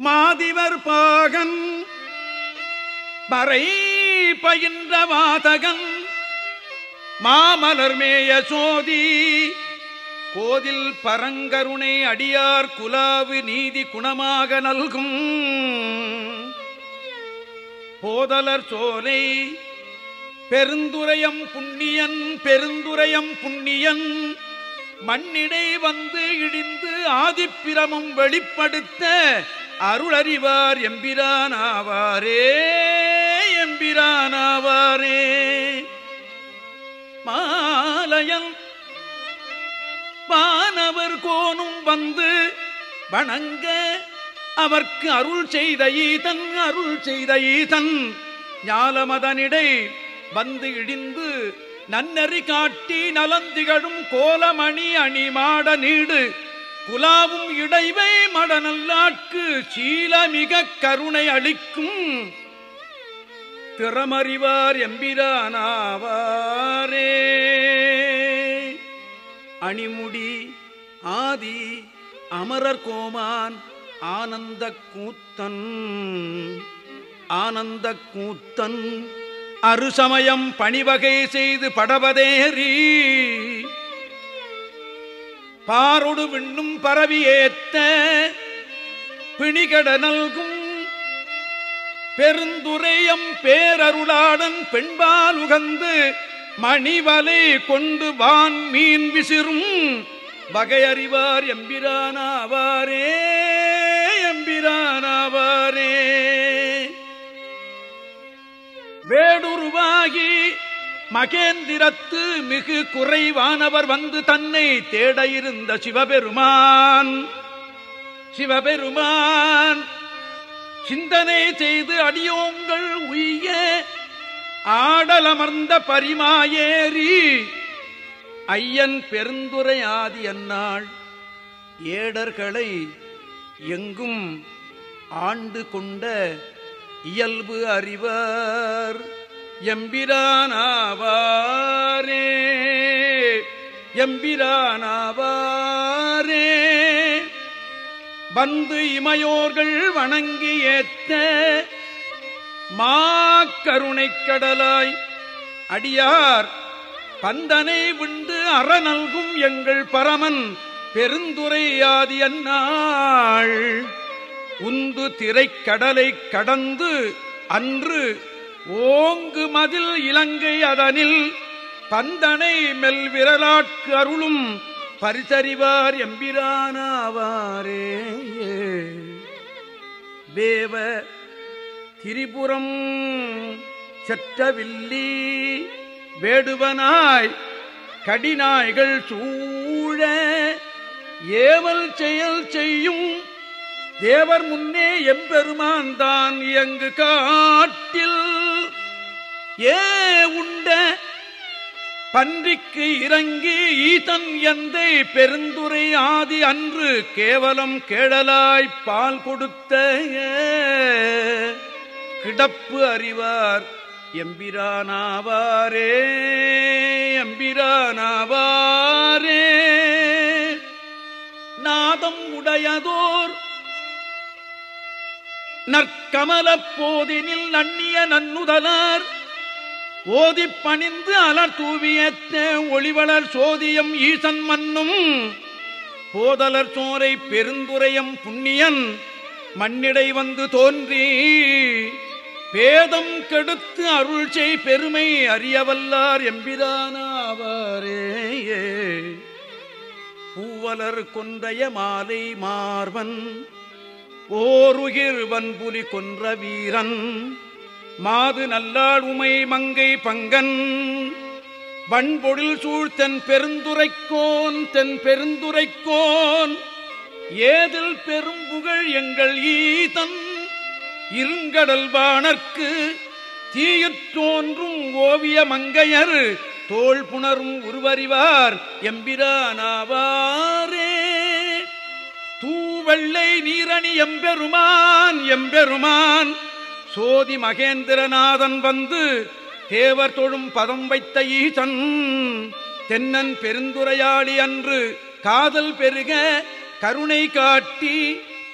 மாதிவர் பாகன் மறை பயின்ற வாதகன் மாமலர் மேய சோதி கோதில் பரங்கருணை அடியார் குலாவு நீதி குணமாக நல்கும். போதலர் சோலை பெருந்துரையம் புண்ணியன் பெருந்துரையம் புண்ணியன் மண்ணிடை வந்து இடிந்து ஆதிப்பிரமும் வெளிப்படுத்த அருளறிவார் எம்பிரானாவாரே எம்பிரானாவாரே. மாலயன் வானவர் கோனும் வந்து வணங்க அவர்க்கு அருள் செய்த ஈதன் அருள் செய்த ஈதன். ஞாலமதனிடை வந்து இடிந்து நன்னறி காட்டி நலந்திகழும் கோலமணி அணிமாட நீடு. புலாவும் இடைவை மடநல்லாட்கு சீலமிக கருணை அளிக்கும். திறமறிவார் எம்பிரானாவாரே. அணிமுடி ஆதி அமரர் கோமான் ஆனந்த கூத்தன் ஆனந்த கூத்தன் அருசமயம் பணிவகை செய்து படவதேறி. பாரொடு விண்ணும் பரவி ஏத்த பிணிகட நல்கும் பெருந்துரையம் பேரருளாடன் பெண்பால் உகந்து மணிவலை கொண்டு வான் மீன் விசிறும் வகையறிவார் எம்பிரானாவாரே எம்பிரானாவாரே. வேடுருவாகி மகேந்திரத்து மிகு குறைவானவர் வந்து தன்னை தேட இருந்த சிவபெருமான். சிவபெருமான் சிந்தனை செய்து அடியோங்கள் உய்ய ஆடலமர்ந்த பரிமாயேறி ஐயன் பெருந்துரை ஆதி அந்நாள் ஏடர்களை எங்கும் ஆண்டு கொண்ட இயல்பு அறிவர். எம்பிரானாவாரே எம்பிரானாவாரே. வந்து இமையோர்கள் வணங்கி ஏத்த மாக்கருணைக் கடலாய் அடியார் பந்தனை விண்டு அறநல்கும் எங்கள் பரமன் பெருந்துரையாதி அந்நாள் உந்து திரைக்கடலை கடந்து அன்று ஓங்கு மதில் இலங்கை அதனில் பந்தனை மெல்விரலாட்கு அருளும் பரிசறிவார் எம்பிரானாவாரே. வேவ திரிபுரம் செற்றவில்லி வேடுவனாய் கடிநாய்கள் சூழ ஏவல் செயல் செய்யும் தேவர் முன்னே எம்பெருமான் தான் இயங்கு காட்டில். ஏ உண்ட பன்றிக்கு இறங்கி ஈதன் எந்தை பெருந்துரை ஆதி அன்று கேவலம் கேடலாய் பால் கொடுத்த கிடப்பு அறிவார் எம்பிரானாவாரே எம்பிரானாவாரே. நாதம் உடையதோர் நற்கமலப் போதினில் நன்னிய நன்னுதலார் ஓதிப் பணிந்து அலர் தூவியத்த ஒளிவளர் சோதியம் ஈசன் மன்னும். போதலர் சோரை பெருந்துரையம் புண்ணியன் மண்ணிடை வந்து தோன்றி பேதம் கெடுத்து அருள் செய் பெருமை அறியவல்லார் எம்பிரானாவாரே. பூவலர் கொன்றைய மாலை மார்வன் ஓருகிர் வன்புலி கொன்ற வீரன் மாது நல்லாள் உமை மங்கை பங்கன். வண்பொழில் சூழ் தென் பெருந்துரைக்கோன் தென் பெருந்துரைக்கோன். ஏதில் பெரும்புகழ் எங்கள் ஈதன். இருங்கடல் வாணர்க்கு தீயிற் தோன்றும் ஓவிய மங்கையர். தோல் புணரும் உருவறிவார் எம்பிரானாவாரே. தூவெள்ளை நீரணி எம்பெருமான் எம்பெருமான். சோதி மகேந்திரநாதன் வந்து தேவர் தொழும் பதம் வைத்த ஈசன். தென்னன் பெருந்துரையாளி அன்று காதல் பெருக கருணை காட்டி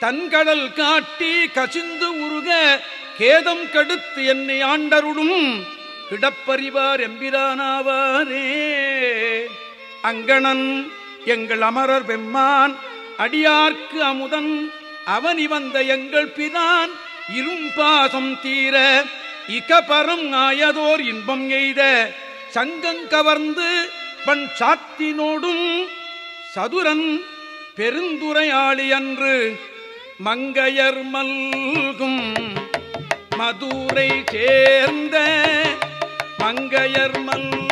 தன்கடல் காட்டி கசிந்து உருக கேதம் கடுத்து என்னை ஆண்டருடும் கிடப்பறிவார் எம்பிரானாவாரே. அங்கணன் எங்கள் அமரர் பெம்மான் அடியார்க்கு அமுதன் அவனி வந்த எங்கள் பிரான். இரும்பாசம் தீர இகபரம் ஆயதோர் இன்பம் எய்த சங்கம் கவர்ந்து பண் சாத்தினோடும் சதுரன் பெருந்துரையாளி அன்று மங்கையர் மல்கும் மதுரை சேர்ந்த மங்கையர் மல்கும்.